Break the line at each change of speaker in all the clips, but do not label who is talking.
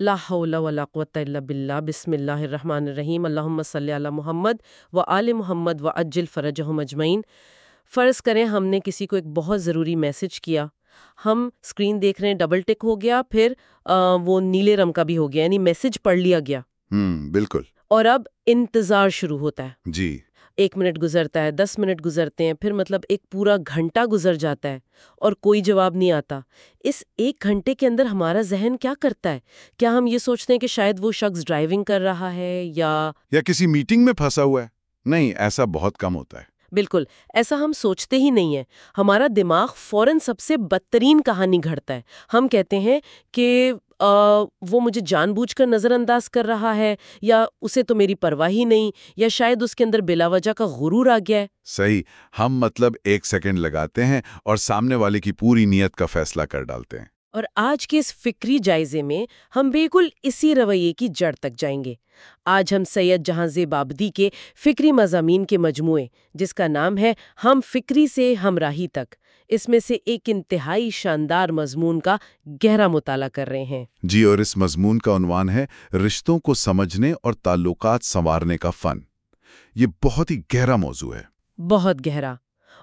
لا حول ولا قوت الا باللہ بسم اللہ الرحمن الرحیم اللہم صلی علی محمد و آل محمد و اجل فرجہم اجمعین۔ فرض کریں ہم نے کسی کو ایک بہت ضروری میسج کیا ہم اسکرین دیکھ رہے ہیں ڈبل ٹک ہو گیا پھر آ, وہ نیلے رنگ کا بھی ہو گیا یعنی میسج پڑھ لیا گیا۔
بالکل۔
اور اب انتظار شروع ہوتا ہے۔
جی۔
ایک منٹ گزرتا ہے، دس منٹ گزرتے ہیں، پھر مطلب ایک پورا گھنٹہ گزر جاتا ہے اور کوئی جواب نہیں آتا۔ اس ایک گھنٹے کے اندر ہمارا ذہن کیا کرتا ہے؟ کیا ہم یہ سوچتے ہیں کہ شاید وہ شخص ڈرائیونگ کر رہا ہے یا
یا کسی میٹنگ میں پھنسا ہوا ہے؟ نہیں، ایسا بہت کم ہوتا ہے۔
بالکل ایسا ہم سوچتے ہی نہیں ہیں۔ ہمارا دماغ فوراً سب سے بدترین کہانی گھڑتا ہے۔ ہم کہتے ہیں کہ آ, وہ مجھے جان بوجھ کر نظر انداز کر رہا ہے یا اسے تو میری پرواہ ہی نہیں یا شاید اس کے اندر بلا وجہ کا غرور آ گیا ہے۔
صحیح ہم مطلب ایک سیکنڈ لگاتے ہیں اور سامنے والے کی پوری نیت کا فیصلہ کر ڈالتے ہیں۔
اور آج کے اس فکری جائزے میں ہم بالکل اسی رویے کی جڑ تک جائیں گے۔ آج ہم سید جہاں زیب آبدی کے فکری مضامین کے مجموعے جس کا نام ہے ہم فکری سے ہمراہی تک اس میں سے ایک انتہائی شاندار مضمون کا گہرا مطالعہ کر رہے ہیں۔
جی اور اس مضمون کا عنوان ہے رشتوں کو سمجھنے اور تعلقات سنوارنے کا فن۔ یہ بہت ہی گہرا موضوع ہے۔
بہت گہرا۔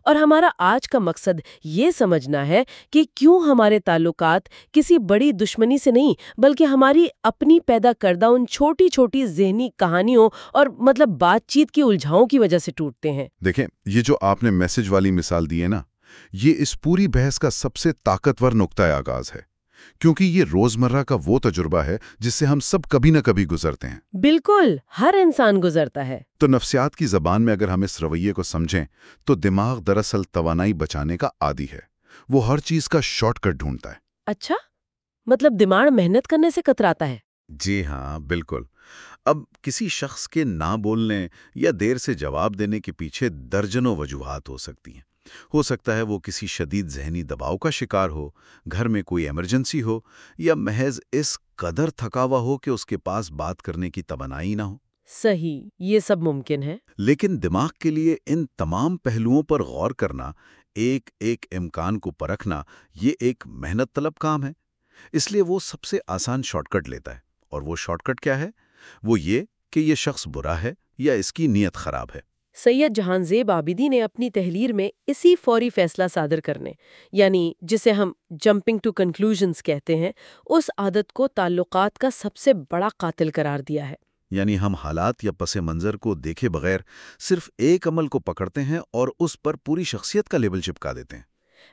اور ہمارا آج کا مقصد یہ سمجھنا ہے کہ کیوں ہمارے تعلقات کسی بڑی دشمنی سے نہیں، بلکہ ہماری اپنی پیدا کردہ ان چھوٹی چھوٹی ذہنی کہانیوں اور مطلب بات چیت کی الجھاؤں کی وجہ سے ٹوٹتے ہیں۔
دیکھیں، یہ جو آپ نے میسج والی مثال دی ہے نا، یہ اس پوری بحث کا سب سے طاقتور نقطۂ آغاز ہے۔ کیونکہ یہ روزمرہ کا وہ تجربہ ہے جس سے ہم سب کبھی نہ کبھی گزرتے ہیں۔
بالکل ہر انسان گزرتا ہے۔
تو نفسیات کی زبان میں اگر ہم اس رویے کو سمجھیں تو دماغ دراصل توانائی بچانے کا عادی ہے۔ وہ ہر چیز کا شارٹ کٹ ڈھونڈتا ہے۔
اچھا مطلب دماغ محنت کرنے سے کتراتا ہے۔
جی ہاں بالکل۔ اب کسی شخص کے نہ بولنے یا دیر سے جواب دینے کے پیچھے درجنوں وجوہات ہو سکتی ہیں۔ ہو سکتا ہے وہ کسی شدید ذہنی دباؤ کا شکار ہو گھر میں کوئی ایمرجنسی ہو یا محض اس قدر تھکاوا ہو کہ اس کے پاس بات کرنے کی توانائی نہ ہو۔
صحیح یہ سب ممکن ہے۔
لیکن دماغ کے لیے ان تمام پہلوؤں پر غور کرنا ایک ایک امکان کو پرکھنا یہ ایک محنت طلب کام ہے۔ اس لیے وہ سب سے آسان شارٹ کٹ لیتا ہے۔ اور وہ شارٹ کٹ کیا ہے؟ وہ یہ کہ یہ شخص برا ہے یا اس کی نیت خراب ہے۔
سید جہان زیب آبدی نے اپنی تحریر میں اسی فوری فیصلہ صادر کرنے یعنی جسے ہم جمپنگ ٹو کنکلوژنس کہتے ہیں، اس عادت کو تعلقات کا سب سے بڑا قاتل قرار دیا ہے۔
یعنی ہم حالات یا پس منظر کو دیکھے بغیر صرف ایک عمل کو پکڑتے ہیں اور اس پر پوری شخصیت کا لیبل چپکا دیتے ہیں۔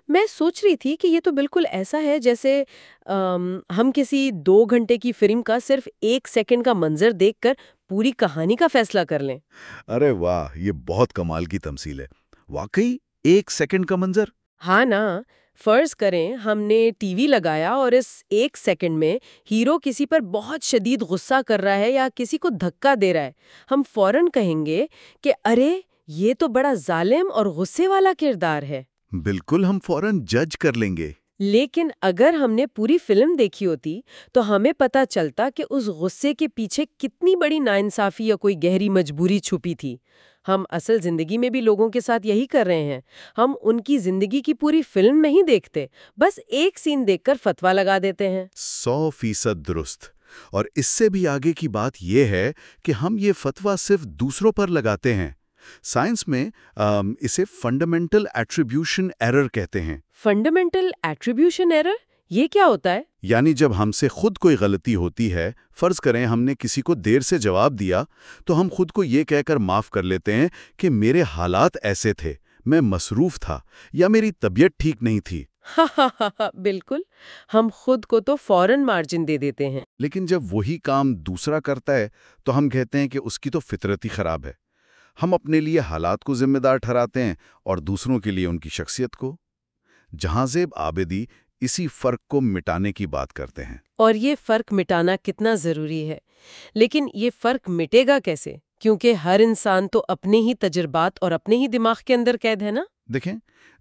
میں سوچ رہی تھی کہ یہ تو بالکل ایسا ہے جیسے آم, ہم کسی دو گھنٹے کی فلم کا صرف ایک سیکنڈ کا منظر دیکھ کر پوری کہانی کا فیصلہ کر لیں۔
ارے واہ یہ بہت کمال کی تمثیل ہے۔ واقعی ایک سیکنڈ کا منظر؟
ہاں نا فرض کریں ہم نے ٹی وی لگایا اور اس ایک سیکنڈ میں ہیرو کسی پر بہت شدید غصہ کر رہا ہے یا کسی کو دھکا دے رہا ہے۔ ہم فوراً کہیں گے کہ ارے یہ تو بڑا ظالم اور غصے والا کردار ہے۔
بالکل ہم فوراً جج کر لیں گے۔
لیکن اگر ہم نے پوری فلم دیکھی ہوتی تو ہمیں پتہ چلتا کہ اس غصے کے پیچھے کتنی بڑی ناانصافی یا کوئی گہری مجبوری چھپی تھی۔ ہم اصل زندگی میں بھی لوگوں کے ساتھ یہی کر رہے ہیں۔ ہم ان کی زندگی کی پوری فلم نہیں دیکھتے بس ایک سین دیکھ کر فتوا لگا دیتے ہیں۔
سو فیصد درست۔ اور اس سے بھی آگے کی بات یہ ہے کہ ہم یہ فتوا صرف دوسروں پر لگاتے ہیں۔ سائنس میں آم، اسے فنڈامنٹل ایٹریبیوشن ایرر کہتے ہیں۔
Fundamental attribution error? یہ کیا ہوتا ہے؟
یعنی جب ہم سے خود کوئی غلطی ہوتی ہے فرض کریں ہم نے کسی کو دیر سے جواب دیا تو ہم خود کو یہ کہہ کر معاف کر لیتے ہیں کہ میرے حالات ایسے تھے میں مصروف تھا یا میری طبیعت ٹھیک نہیں تھی۔
بالکل۔ ہم خود کو تو فوراً مارجن دے دیتے ہیں۔
لیکن جب وہی کام دوسرا کرتا ہے تو ہم کہتے ہیں کہ اس کی تو فطرت ہی خراب ہے۔ ہم اپنے لیے حالات کو ذمہ دار ٹھہراتے ہیں اور دوسروں کے لیے ان کی شخصیت کو۔ جہاں زیب آبدی اسی فرق کو مٹانے کی بات کرتے ہیں۔
اور یہ فرق مٹانا کتنا ضروری ہے۔ لیکن یہ فرق مٹے گا کیسے؟ کیونکہ ہر انسان تو اپنے ہی تجربات اور اپنے ہی دماغ کے اندر قید ہے نا؟
دیکھیں،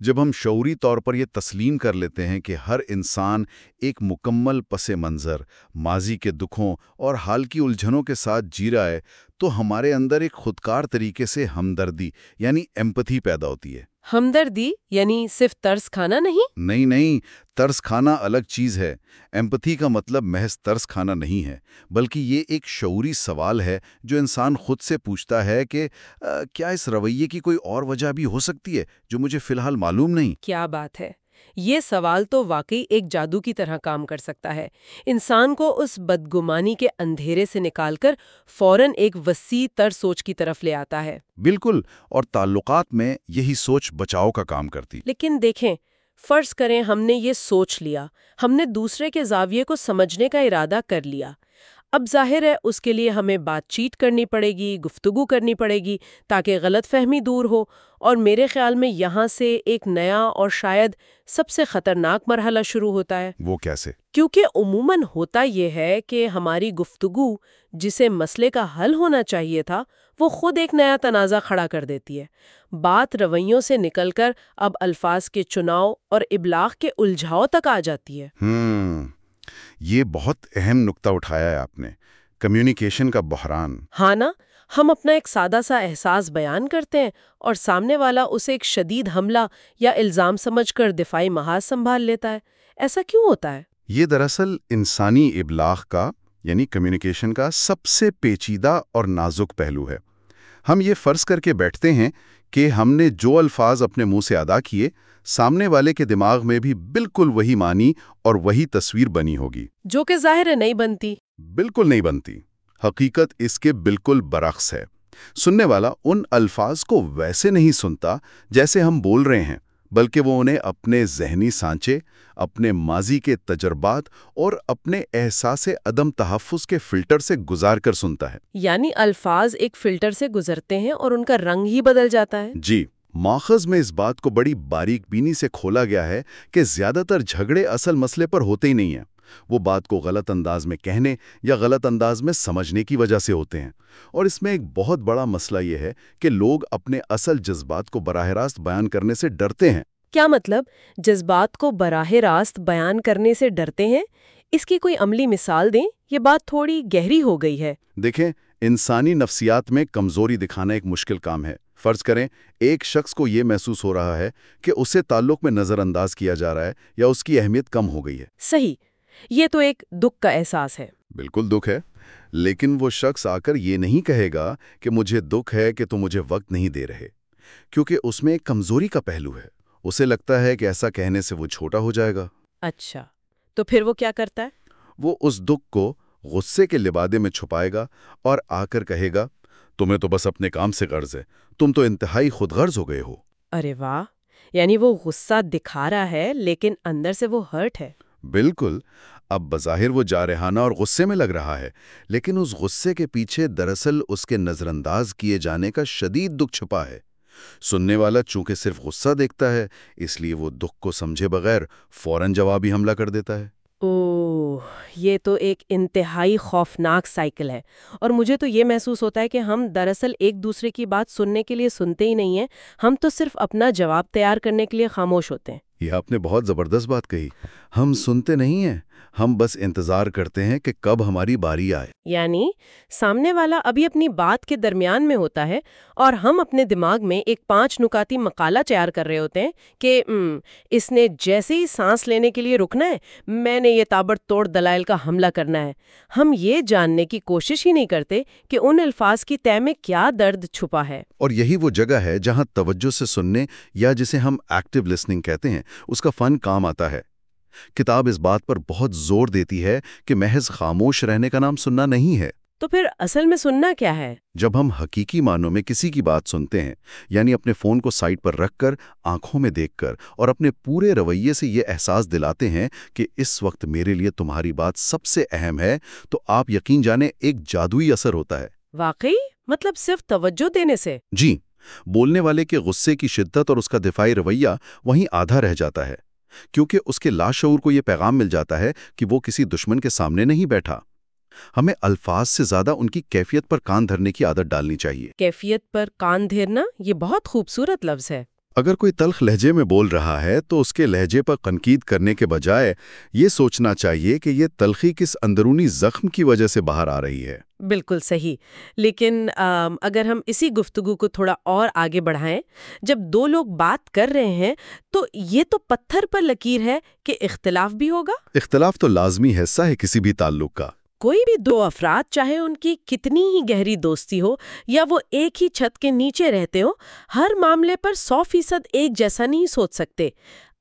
جب ہم شعوری طور پر یہ تسلیم کر لیتے ہیں کہ ہر انسان ایک مکمل پس منظر، ماضی کے دکھوں اور حال کی الجھنوں کے ساتھ جی رہا ہے، تو ہمارے اندر ایک خودکار طریقے سے ہمدردی یعنی ایمپتھی پیدا ہوتی ہے۔
ہمدردی یعنی صرف ترس کھانا نہیں؟
نہیں نہیں ترس کھانا الگ چیز ہے۔ ایمپتھی کا مطلب محض ترس کھانا نہیں ہے بلکہ یہ ایک شعوری سوال ہے جو انسان خود سے پوچھتا ہے کہ آ, کیا اس رویے کی کوئی اور وجہ بھی ہو سکتی ہے جو مجھے فی الحال معلوم نہیں؟
کیا بات ہے؟ یہ سوال تو واقعی ایک جادو کی طرح کام کر سکتا ہے۔ انسان کو اس بدگمانی کے اندھیرے سے نکال کر فوراً ایک وسیع تر سوچ کی طرف لے آتا ہے۔
بالکل اور تعلقات میں یہی سوچ بچاؤ کا کام کرتی۔
لیکن دیکھیں فرض کریں ہم نے یہ سوچ لیا ہم نے دوسرے کے زاویے کو سمجھنے کا ارادہ کر لیا۔ اب ظاہر ہے اس کے لیے ہمیں بات چیت کرنی پڑے گی گفتگو کرنی پڑے گی تاکہ غلط فہمی دور ہو اور میرے خیال میں یہاں سے ایک نیا اور شاید سب سے خطرناک مرحلہ شروع ہوتا ہے۔
وہ کیسے؟
کیونکہ عموماً ہوتا یہ ہے کہ ہماری گفتگو جسے مسئلے کا حل ہونا چاہیے تھا وہ خود ایک نیا تنازع کھڑا کر دیتی ہے۔ بات رویوں سے نکل کر اب الفاظ کے چناؤ اور ابلاغ کے الجھاؤ تک آ جاتی ہے۔
ہم یہ بہت اہم نقطہ اٹھایا ہے آپ نے کمیونیکیشن کا بحران۔
ہاں نا ہم اپنا ایک سادہ سا احساس بیان کرتے ہیں اور سامنے والا اسے ایک شدید حملہ یا الزام سمجھ کر دفاعی محاذ سنبھال لیتا ہے۔ ایسا کیوں ہوتا ہے؟
یہ دراصل انسانی ابلاغ کا یعنی کمیونیکیشن کا سب سے پیچیدہ اور نازک پہلو ہے۔ ہم یہ فرض کر کے بیٹھتے ہیں کہ ہم نے جو الفاظ اپنے منہ سے ادا کیے سامنے والے کے دماغ میں بھی بالکل وہی معنی اور وہی تصویر بنی ہوگی۔
جو کہ ظاہر نہیں بنتی۔
بالکل نہیں بنتی۔ حقیقت اس کے بالکل برعکس ہے۔ سننے والا ان الفاظ کو ویسے نہیں سنتا جیسے ہم بول رہے ہیں بلکہ وہ انہیں اپنے ذہنی سانچے اپنے ماضی کے تجربات اور اپنے احساس عدم تحفظ کے فلٹر سے گزار کر سنتا ہے۔
یعنی الفاظ ایک فلٹر سے گزرتے ہیں اور ان کا رنگ ہی بدل جاتا ہے۔
جی۔ ماخذ میں اس بات کو بڑی باریک بینی سے کھولا گیا ہے کہ زیادہ تر جھگڑے اصل مسئلے پر ہوتے ہی نہیں ہیں۔ وہ بات کو غلط انداز میں کہنے یا غلط انداز میں سمجھنے کی وجہ سے ہوتے ہیں۔ اور اس میں ایک بہت بڑا مسئلہ یہ ہے کہ لوگ اپنے اصل جذبات کو براہ راست بیان کرنے سے ڈرتے ہیں۔
کیا مطلب؟ جذبات کو براہ راست بیان کرنے سے ڈرتے ہیں؟ اس کی کوئی عملی مثال دیں؟ یہ بات تھوڑی گہری ہو گئی ہے۔
دیکھیں انسانی نفسیات میں کمزوری دکھانا ایک مشکل کام ہے۔ فرض کریں ایک شخص کو یہ محسوس ہو رہا ہے کہ اسے تعلق میں نظر انداز کیا جا رہا ہے یا اس کی اہمیت کم ہو گئی ہے۔
صحیح یہ تو ایک دکھ کا احساس ہے۔
بالکل دکھ ہے لیکن وہ شخص آ کر یہ نہیں کہے گا کہ مجھے دکھ ہے کہ تم مجھے وقت نہیں دے رہے کیونکہ اس میں ایک کمزوری کا پہلو ہے۔ اسے لگتا ہے کہ ایسا کہنے سے وہ چھوٹا ہو جائے گا۔
اچھا تو پھر وہ کیا کرتا ہے؟
وہ اس دکھ کو غصے کے لبادے میں چھپائے گا اور آ کر کہے گا تمہیں تو بس اپنے کام سے غرض ہے۔ تم تو انتہائی خود غرض ہو گئے ہو۔
ارے واہ یعنی وہ غصہ دکھا رہا ہے لیکن اندر سے وہ ہرٹ ہے۔
بالکل۔ اب بظاہر وہ جارحانہ اور غصے میں لگ رہا ہے لیکن اس غصے کے پیچھے دراصل اس کے نظر انداز کیے جانے کا شدید دکھ چھپا ہے۔ سننے والا چونکہ صرف غصہ دیکھتا ہے اس لیے وہ دکھ کو سمجھے بغیر فوراً جوابی حملہ کر دیتا ہے۔
اوہ، یہ تو ایک انتہائی خوفناک سائیکل ہے۔ اور مجھے تو یہ محسوس ہوتا ہے کہ ہم دراصل ایک دوسرے کی بات سننے کے لیے سنتے ہی نہیں ہیں۔ ہم تو صرف اپنا جواب تیار کرنے کے لیے خاموش ہوتے ہیں۔
یہ آپ نے بہت زبردست بات کہی۔ ہم سنتے نہیں ہیں۔ ہم بس انتظار کرتے ہیں کہ کب ہماری باری آئے۔
یعنی سامنے والا ابھی اپنی بات کے درمیان میں ہوتا ہے اور ہم اپنے دماغ میں ایک پانچ نکاتی مقالہ تیار کر رہے ہوتے ہیں کہ اس نے جیسے ہی سانس لینے کے لیے رکنا ہے میں نے یہ تابڑ توڑ دلائل کا حملہ کرنا ہے۔ ہم یہ جاننے کی کوشش ہی نہیں کرتے کہ ان الفاظ کی طے میں کیا درد چھپا ہے۔
اور یہی وہ جگہ ہے جہاں توجہ سے سننے یا جسے ہم ایکٹیو لسننگ کہتے ہیں اس کا فن کام آتا ہے۔ کتاب اس بات پر بہت زور دیتی ہے کہ محض خاموش رہنے کا نام سننا نہیں ہے۔
تو پھر اصل میں سننا کیا ہے؟
جب ہم حقیقی معنوں میں کسی کی بات سنتے ہیں یعنی اپنے فون کو سائٹ پر رکھ کر آنکھوں میں دیکھ کر اور اپنے پورے رویے سے یہ احساس دلاتے ہیں کہ اس وقت میرے لیے تمہاری بات سب سے اہم ہے تو آپ یقین جانے ایک جادوئی اثر ہوتا ہے۔
واقعی؟ مطلب صرف توجہ دینے سے؟
جی۔ بولنے والے کے غصے کی شدت اور اس کا دفاعی رویہ وہیں آدھا رہ جاتا ہے، کیونکہ اس کے لاشعور کو یہ پیغام مل جاتا ہے کہ وہ کسی دشمن کے سامنے نہیں بیٹھا۔ ہمیں الفاظ سے زیادہ ان کی کیفیت پر کان دھرنے کی عادت ڈالنی چاہیے۔
کیفیت پر کان دھیرنا یہ بہت خوبصورت لفظ ہے۔
اگر کوئی تلخ لہجے میں بول رہا ہے تو اس کے لہجے پر قنقید کرنے کے بجائے یہ سوچنا چاہیے کہ یہ تلخی کس اندرونی زخم کی وجہ سے باہر آ رہی ہے۔
بالکل صحیح۔ لیکن آم، اگر ہم اسی گفتگو کو تھوڑا اور آگے بڑھائیں جب دو لوگ بات کر رہے ہیں تو یہ تو پتھر پر لکیر ہے کہ اختلاف بھی ہوگا؟
اختلاف تو لازمی حصہ ہے کسی بھی تعلق کا۔
کوئی بھی دو افراد چاہے ان کی کتنی ہی گہری دوستی ہو یا وہ ایک ہی چھت کے نیچے رہتے ہو ہر معاملے پر سو فیصد ایک جیسا نہیں سوچ سکتے۔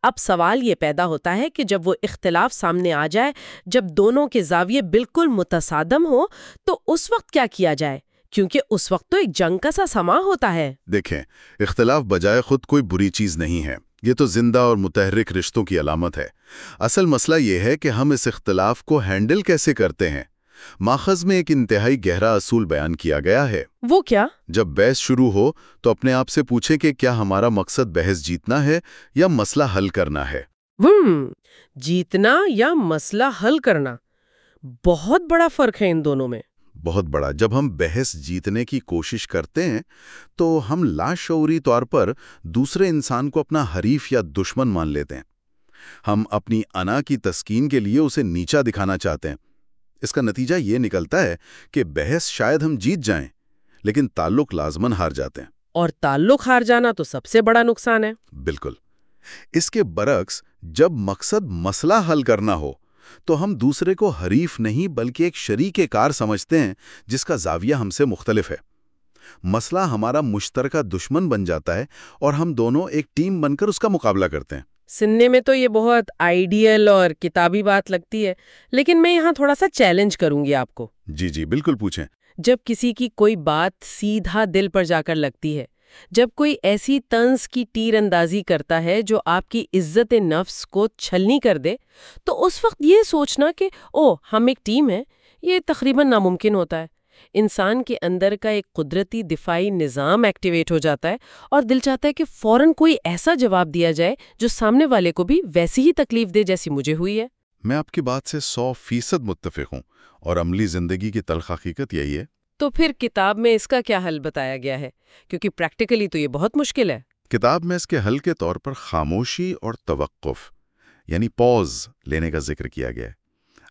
اب سوال یہ پیدا ہوتا ہے کہ جب وہ اختلاف سامنے آ جائے، جب دونوں کے زاویے بالکل متصادم ہو تو اس وقت کیا کیا جائے؟ کیونکہ اس وقت تو ایک جنگ کا سا سما ہوتا ہے۔
دیکھیں، اختلاف بجائے خود کوئی بری چیز نہیں ہے۔ یہ تو زندہ اور متحرک رشتوں کی علامت ہے۔ اصل مسئلہ یہ ہے کہ ہم اس اختلاف کو ہینڈل کیسے کرتے ہیں؟ ماخذ میں ایک انتہائی گہرا اصول بیان کیا گیا ہے۔
وہ کیا؟
جب بحث شروع ہو تو اپنے آپ سے پوچھیں کہ کیا ہمارا مقصد بحث جیتنا ہے یا مسئلہ حل کرنا ہے؟
جیتنا یا مسئلہ حل کرنا۔ بہت بڑا فرق ہے ان دونوں میں۔
بہت بڑا۔ جب ہم بحث جیتنے کی کوشش کرتے ہیں تو ہم لاشعوری طور پر دوسرے انسان کو اپنا حریف یا دشمن مان لیتے ہیں۔ ہم اپنی انا کی تسکین کے لیے اسے نیچا دکھانا چاہتے ہیں۔ اس کا نتیجہ یہ نکلتا ہے کہ بحث شاید ہم جیت جائیں لیکن تعلق لازمن ہار جاتے ہیں۔
اور تعلق ہار جانا تو سب سے بڑا نقصان ہے۔
بالکل۔ اس کے برعکس جب مقصد مسئلہ حل کرنا ہو تو ہم دوسرے کو حریف نہیں بلکہ ایک شریک کار سمجھتے ہیں جس کا زاویہ ہم سے مختلف ہے۔ مسئلہ ہمارا مشترکہ دشمن بن جاتا ہے اور ہم دونوں ایک ٹیم بن کر اس کا مقابلہ کرتے ہیں۔
سننے میں تو یہ بہت آئیڈیل اور کتابی بات لگتی ہے لیکن میں یہاں تھوڑا سا چیلنج کروں گی آپ کو۔
جی جی بالکل پوچھیں۔
جب کسی کی کوئی بات سیدھا دل پر جا کر لگتی ہے جب کوئی ایسی طنز کی تیر اندازی کرتا ہے جو آپ کی عزت نفس کو چھلنی کر دے تو اس وقت یہ سوچنا کہ او ہم ایک ٹیم ہیں یہ تقریباً ناممکن ہوتا ہے۔ انسان کے اندر کا ایک قدرتی دفاعی نظام ایکٹیویٹ ہو جاتا ہے اور دل چاہتا ہے کہ فوراً کوئی ایسا جواب دیا جائے جو سامنے والے کو بھی ویسی ہی تکلیف دے جیسی مجھے ہوئی ہے۔
میں آپ کی بات سے سو فیصد متفق ہوں اور عملی زندگی کی تلخ حقیقت یہی ہے۔
تو پھر کتاب میں اس کا کیا حل بتایا گیا ہے؟ کیونکہ پریکٹیکلی تو یہ بہت مشکل ہے۔
کتاب میں اس کے حل کے طور پر خاموشی اور توقف یعنی پوز لینے کا ذکر کیا گیا ہے۔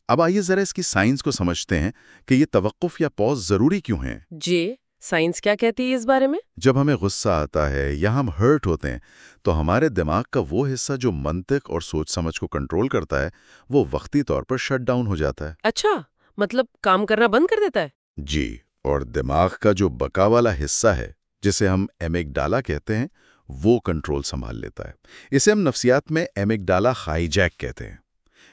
اب آئیے ذرا اس کی سائنس کو سمجھتے ہیں کہ یہ توقف یا پوز ضروری کیوں ہیں؟
جی سائنس کیا کہتی ہے اس بارے میں؟
جب ہمیں غصہ آتا ہے یا ہم ہرٹ ہوتے ہیں تو ہمارے دماغ کا وہ حصہ جو منطق اور سوچ سمجھ کو کنٹرول کرتا ہے وہ وقتی طور پر شٹ ڈاؤن ہو جاتا ہے۔
اچھا مطلب کام کرنا بند کر دیتا ہے؟
جی اور دماغ کا جو بقا والا حصہ ہے جسے ہم ایمک ڈالا کہتے ہیں وہ کنٹرول سنبھال لیتا ہے۔ اسے ہم نفسیات میں ایمک ڈالا خائی جیک کہتے ہیں۔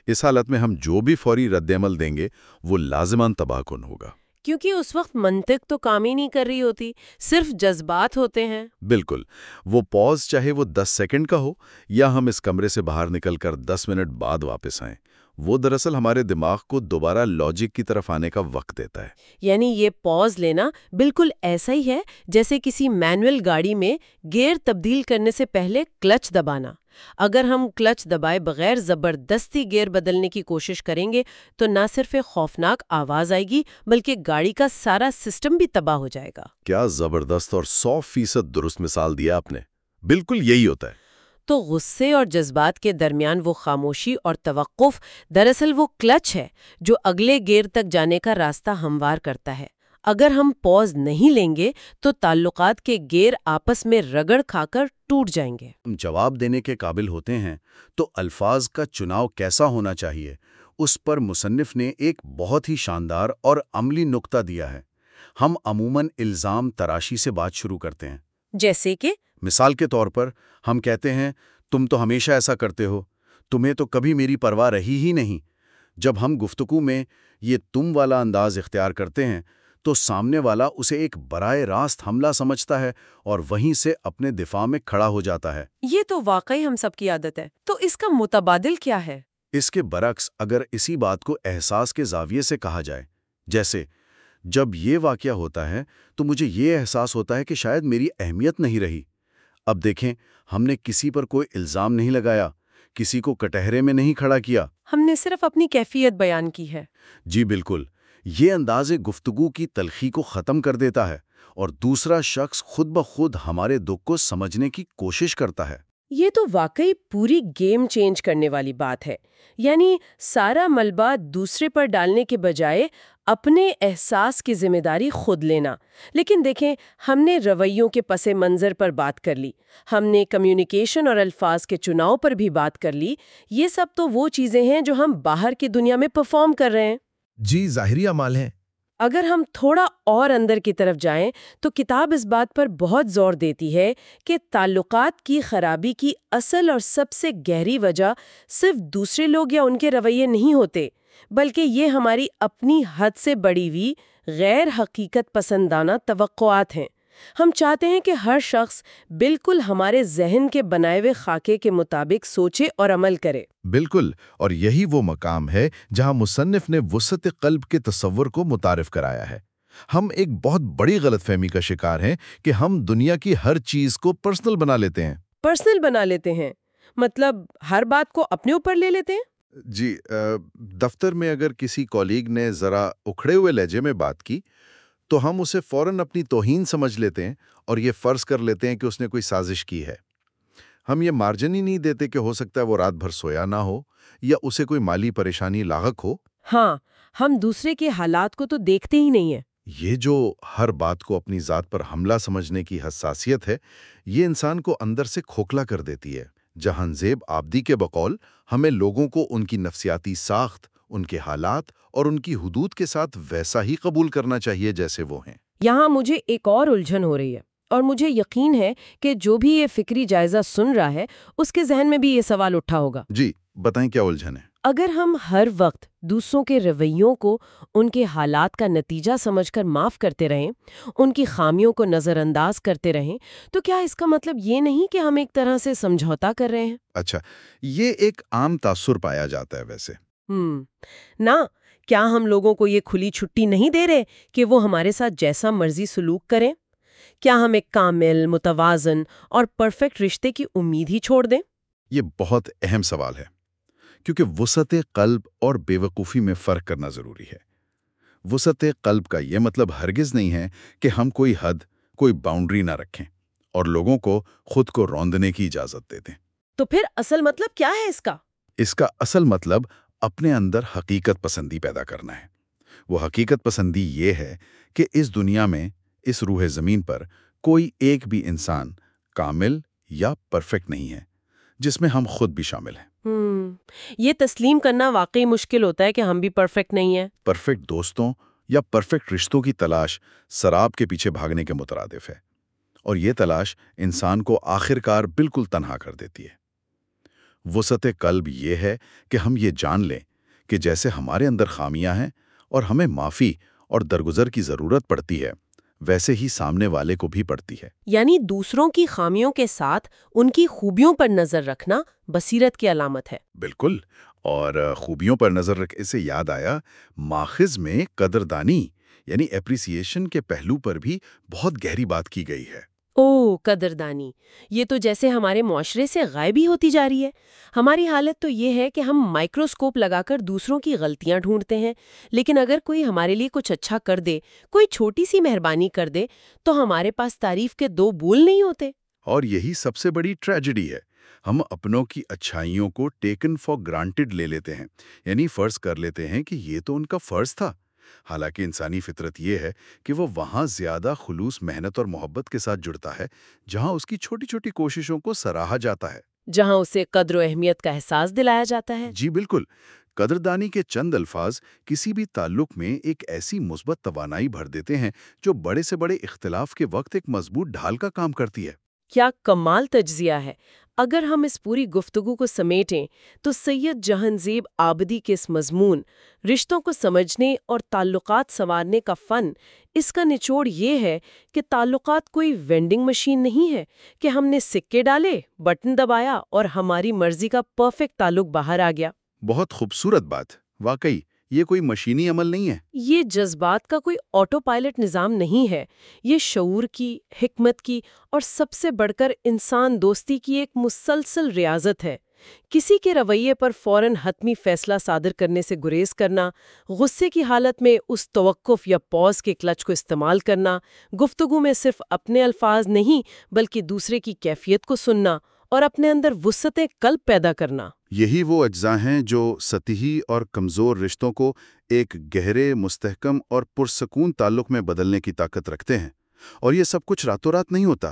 اس حالت میں ہم جو بھی فوری رد عمل دیں گے وہ لازمان تباہ کن ہوگا۔
کیونکہ اس وقت منطق تو کام ہی نہیں کر رہی ہوتی صرف جذبات ہوتے ہیں۔
بالکل۔ وہ پوز چاہے وہ دس سیکنڈ کا ہو یا ہم اس کمرے سے باہر نکل کر دس منٹ بعد واپس آئیں۔ وہ دراصل ہمارے دماغ کو دوبارہ لاجک کی طرف آنے کا وقت دیتا ہے۔
یعنی یہ پوز لینا بالکل ایسا ہی ہے جیسے کسی مینوئل گاڑی میں گیئر تبدیل کرنے سے پہلے کلچ دبانا۔ اگر ہم کلچ دبائے بغیر زبردستی گیئر بدلنے کی کوشش کریں گے تو نہ صرف ایک خوفناک آواز آئے گی بلکہ گاڑی کا سارا سسٹم بھی تباہ ہو جائے گا۔
کیا زبردست اور سو فیصد درست مثال دیا آپ نے؟ بالکل یہی ہوتا ہے۔
تو غصے اور جذبات کے درمیان وہ خاموشی اور توقف دراصل وہ کلچ ہے جو اگلے گیئر تک جانے کا راستہ ہموار کرتا ہے۔ اگر ہم پوز نہیں لیں گے تو تعلقات کے گیئر آپس میں رگڑ کھا کر ٹوٹ جائیں گے۔
جواب دینے کے قابل ہوتے ہیں تو الفاظ کا چناؤ کیسا ہونا چاہیے؟ اس پر مصنف نے ایک بہت ہی شاندار اور عملی نقطہ دیا ہے۔ ہم عموماً الزام تراشی سے بات شروع کرتے ہیں۔
جیسے کہ؟
مثال کے طور پر ہم کہتے ہیں تم تو ہمیشہ ایسا کرتے ہو تمہیں تو کبھی میری پرواہ رہی ہی نہیں۔ جب ہم گفتگو میں یہ تم والا انداز اختیار کرتے ہیں تو سامنے والا اسے ایک برائے راست حملہ سمجھتا ہے اور وہیں سے اپنے دفاع میں کھڑا ہو جاتا ہے۔
یہ تو واقعی ہم سب کی عادت ہے۔ تو اس کا متبادل کیا ہے؟
اس کے برعکس اگر اسی بات کو احساس کے زاویے سے کہا جائے جیسے جب یہ واقعہ ہوتا ہے تو مجھے یہ احساس ہوتا ہے کہ شاید میری اہمیت نہیں رہی۔ اب دیکھیں ہم نے کسی پر کوئی الزام نہیں لگایا کسی کو کٹہرے میں نہیں کھڑا کیا۔
ہم نے صرف اپنی کیفیت بیان کی ہے۔
جی بالکل۔
یہ انداز گفتگو کی تلخی کو ختم کر دیتا ہے اور دوسرا شخص خود بخود ہمارے دکھ کو سمجھنے کی کوشش کرتا ہے۔
یہ تو واقعی پوری گیم چینج کرنے والی بات ہے۔ یعنی سارا ملبہ دوسرے پر ڈالنے کے بجائے اپنے احساس کی ذمہ داری خود لینا۔ لیکن دیکھیں، ہم نے رویوں کے پس منظر پر بات کر لی۔ ہم نے کمیونیکیشن اور الفاظ کے چناؤ پر بھی بات کر لی۔ یہ سب تو وہ چیزیں ہیں جو ہم باہر کی دنیا میں پرفارم کر رہے ہیں۔
جی ظاہری عمال ہیں۔
اگر ہم تھوڑا اور اندر کی طرف جائیں تو کتاب اس بات پر بہت زور دیتی ہے کہ تعلقات کی خرابی کی اصل اور سب سے گہری وجہ صرف دوسرے لوگ یا ان کے رویے نہیں ہوتے، بلکہ یہ ہماری اپنی حد سے بڑی ہوئی غیر حقیقت پسندانہ توقعات ہیں۔ ہم چاہتے ہیں کہ ہر شخص بالکل ہمارے ذہن کے بنائے ہوئے خاکے کے مطابق سوچے اور عمل کرے۔
بالکل اور یہی وہ مقام ہے جہاں مصنف نے وسط قلب کے تصور کو متعارف کرایا ہے۔ ہم ایک بہت بڑی غلط فہمی کا شکار ہیں کہ ہم دنیا کی ہر چیز کو پرسنل بنا لیتے ہیں۔
پرسنل بنا لیتے ہیں۔ مطلب ہر بات کو اپنے اوپر لے لیتے ہیں؟
جی دفتر میں اگر کسی کولیگ نے ذرا اکھڑے ہوئے لہجے میں بات کی تو ہم اسے فوراً اپنی توہین سمجھ لیتے ہیں اور یہ فرض کر لیتے ہیں کہ اس نے کوئی سازش کی ہے۔ ہم یہ مارجن ہی نہیں دیتے کہ ہو سکتا ہے وہ رات بھر سویا نہ ہو یا اسے کوئی مالی پریشانی لاحق ہو۔
ہاں ہم دوسرے کے حالات کو تو دیکھتے ہی نہیں ہیں۔
یہ جو ہر بات کو اپنی ذات پر حملہ سمجھنے کی حساسیت ہے یہ انسان کو اندر سے کھوکھلا کر دیتی ہے۔ جہاں زیب آبدی کے بقول ہمیں لوگوں کو ان کی نفسیاتی ساخت ان کے حالات اور ان کی حدود کے ساتھ ویسا ہی قبول کرنا چاہیے جیسے وہ ہیں۔
یہاں مجھے ایک اور الجھن ہو رہی ہے اور مجھے یقین ہے کہ جو بھی یہ فکری جائزہ سن رہا ہے اس کے ذہن میں بھی یہ سوال اٹھا ہوگا۔
جی بتائیں کیا الجھن ہے؟
اگر ہم ہر وقت دوسروں کے رویوں کو ان کے حالات کا نتیجہ سمجھ کر معاف کرتے رہیں ان کی خامیوں کو نظر انداز کرتے رہیں تو کیا اس کا مطلب یہ نہیں کہ ہم ایک طرح سے سمجھوتا کر رہے ہیں؟
اچھا یہ ایک عام تاثر پایا جاتا ہے ویسے۔
ہم نہ کیا ہم لوگوں کو یہ کھلی چھٹی نہیں دے رہے کہ وہ ہمارے ساتھ جیسا مرضی سلوک کریں؟ کیا ہم ایک کامل متوازن اور پرفیکٹ رشتے کی امید ہی چھوڑ دیں؟
یہ بہت اہم سوال ہے کیونکہ وسط قلب اور بے وقوفی میں فرق کرنا ضروری ہے۔ وسط قلب کا یہ مطلب ہرگز نہیں ہے کہ ہم کوئی حد کوئی باؤنڈری نہ رکھیں اور لوگوں کو خود کو روندنے کی اجازت دے دیں۔
تو پھر اصل مطلب کیا ہے اس کا؟
اس کا اصل مطلب اپنے اندر حقیقت پسندی پیدا کرنا ہے۔ وہ حقیقت پسندی یہ ہے کہ اس دنیا میں اس روح زمین پر کوئی ایک بھی انسان کامل یا پرفیکٹ نہیں ہے جس میں ہم خود بھی شامل ہیں۔
ہم یہ تسلیم کرنا واقعی مشکل ہوتا ہے کہ ہم بھی پرفیکٹ نہیں ہیں۔
پرفیکٹ دوستوں یا پرفیکٹ رشتوں کی تلاش سراب کے پیچھے بھاگنے کے مترادف ہے اور یہ تلاش انسان کو آخر کار بالکل تنہا کر دیتی ہے۔ وسط قلب یہ ہے کہ ہم یہ جان لیں کہ جیسے ہمارے اندر خامیاں ہیں اور ہمیں معافی اور درگزر کی ضرورت پڑتی ہے ویسے ہی سامنے والے کو بھی پڑتی ہے۔
یعنی دوسروں کی خامیوں کے ساتھ ان کی خوبیوں پر نظر رکھنا بصیرت کی علامت ہے۔
بالکل اور خوبیوں پر نظر رکھنے سے یاد آیا ماخذ میں قدردانی یعنی اپریسیشن کے پہلو پر بھی بہت گہری بات کی گئی ہے۔
او قدردانی یہ تو جیسے ہمارے معاشرے سے غائب ہی ہوتی جا رہی ہے۔ ہماری حالت تو یہ ہے کہ ہم مائکروسکوپ لگا کر دوسروں کی غلطیاں ڈھونڈتے ہیں۔ لیکن اگر کوئی ہمارے لیے کچھ اچھا کر دے، کوئی چھوٹی سی مہربانی کر دے، تو ہمارے پاس تعریف کے دو بول نہیں ہوتے۔
اور یہی سب سے بڑی ٹریجڈی ہے۔ ہم اپنوں کی اچھائیوں کو ٹیکن فار گرانٹڈ لے لیتے ہیں یعنی فرض کر لیتے ہیں کہ یہ تو ان کا فرض تھا۔ حالانکہ انسانی فطرت یہ ہے کہ وہ وہاں زیادہ خلوص محنت اور محبت کے ساتھ جڑتا ہے جہاں اس کی چھوٹی چھوٹی کوششوں کو سراہا جاتا ہے۔
جہاں اسے قدر و اہمیت کا احساس دلایا جاتا ہے۔
جی بالکل۔ قدردانی کے چند الفاظ کسی بھی تعلق میں ایک ایسی مثبت توانائی بھر دیتے ہیں جو بڑے سے بڑے اختلاف کے وقت ایک مضبوط ڈھال کا کام کرتی ہے۔
کیا کمال تجزیہ ہے۔ اگر ہم اس پوری گفتگو کو سمیٹیں تو سید جہان زیب آبدی کے اس مضمون، رشتوں کو سمجھنے اور تعلقات سنوارنے کا فن، اس کا نچوڑ یہ ہے کہ تعلقات کوئی وینڈنگ مشین نہیں ہے کہ ہم نے سکے ڈالے، بٹن دبایا اور ہماری مرضی کا پرفیکٹ تعلق باہر آ گیا۔
بہت خوبصورت بات، واقعی۔ یہ کوئی مشینی عمل نہیں ہے۔
یہ جذبات کا کوئی آٹو پائلٹ نظام نہیں ہے۔ یہ شعور کی، حکمت کی اور سب سے بڑھ کر انسان دوستی کی ایک مسلسل ریاضت ہے۔ کسی کے رویے پر فوراً حتمی فیصلہ صادر کرنے سے گریز کرنا، غصے کی حالت میں اس توقف یا پوز کے کلچ کو استعمال کرنا، گفتگو میں صرف اپنے الفاظ نہیں بلکہ دوسرے کی کیفیت کو سننا اور اپنے اندر وسط قلب پیدا کرنا۔
یہی وہ اجزاء ہیں جو سطحی اور کمزور رشتوں کو ایک گہرے مستحکم اور پرسکون تعلق میں بدلنے کی طاقت رکھتے ہیں۔ اور یہ سب کچھ راتوں رات نہیں ہوتا۔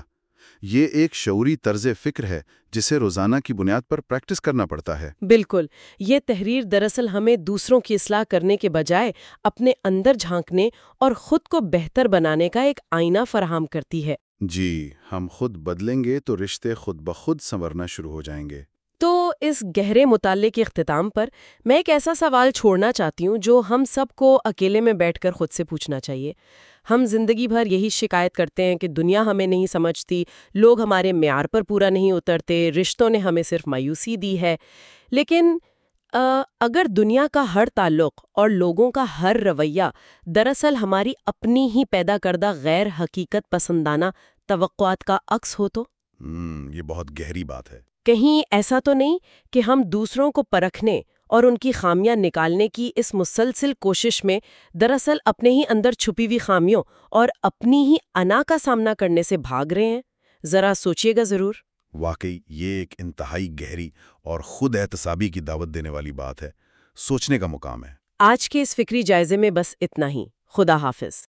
یہ ایک شعوری طرز فکر ہے جسے روزانہ کی بنیاد پر پریکٹس کرنا پڑتا ہے۔
بالکل۔ یہ تحریر دراصل ہمیں دوسروں کی اصلاح کرنے کے بجائے اپنے اندر جھانکنے اور خود کو بہتر بنانے کا ایک آئینہ فراہم کرتی ہے۔
جی ہم خود بدلیں گے تو رشتے خود بخود سنورنا شروع ہو جائیں گے۔
تو اس گہرے مطالعے کے اختتام پر میں ایک ایسا سوال چھوڑنا چاہتی ہوں جو ہم سب کو اکیلے میں بیٹھ کر خود سے پوچھنا چاہیے۔ ہم زندگی بھر یہی شکایت کرتے ہیں کہ دنیا ہمیں نہیں سمجھتی، لوگ ہمارے معیار پر پورا نہیں اترتے، رشتوں نے ہمیں صرف مایوسی دی ہے۔ لیکن اگر دنیا کا ہر تعلق اور لوگوں کا ہر رویہ دراصل ہماری اپنی ہی پیدا کردہ غیر حقیقت پسندانہ توقعات کا عکس ہو تو؟
یہ بہت گہری بات ہے۔
کہیں ایسا تو نہیں کہ ہم دوسروں کو پرکھنے اور ان کی خامیاں نکالنے کی اس مسلسل کوشش میں دراصل اپنے ہی اندر چھپی ہوئی خامیوں اور اپنی ہی انا کا سامنا کرنے سے بھاگ رہے ہیں؟ ذرا سوچیے گا ضرور۔
واقعی یہ ایک انتہائی گہری اور خود احتسابی کی دعوت دینے والی بات ہے، سوچنے کا مقام ہے۔
آج کے اس فکری جائزے میں بس اتنا ہی۔ خدا حافظ۔